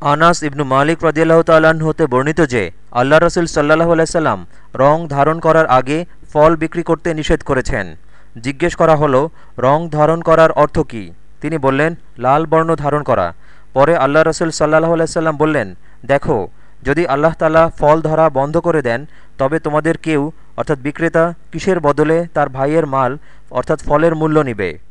আনাস ইবনু মালিক রদিয়াল্লাহ তাল্লাহ্ন হতে বর্ণিত যে, আল্লাহ রসুল সাল্লাহ আলাইসাল্লাম রং ধারণ করার আগে ফল বিক্রি করতে নিষেধ করেছেন। জিজ্ঞেস করা হলো, রং ধারণ করার অর্থ কী? তিনি বললেন, লাল বর্ণ ধারণ করা। পরে আল্লাহ রসুল সাল্লাহ আলাইসাল্লাম বললেন, দেখো, যদি আল্লাহ তালা ফল ধরা বন্ধ করে দেন, তবে তোমাদের কেউ, অর্থাৎ বিক্রেতা, কিসের বদলে তার ভাইয়ের মাল, অর্থাৎ ফলের মূল্য নিবে?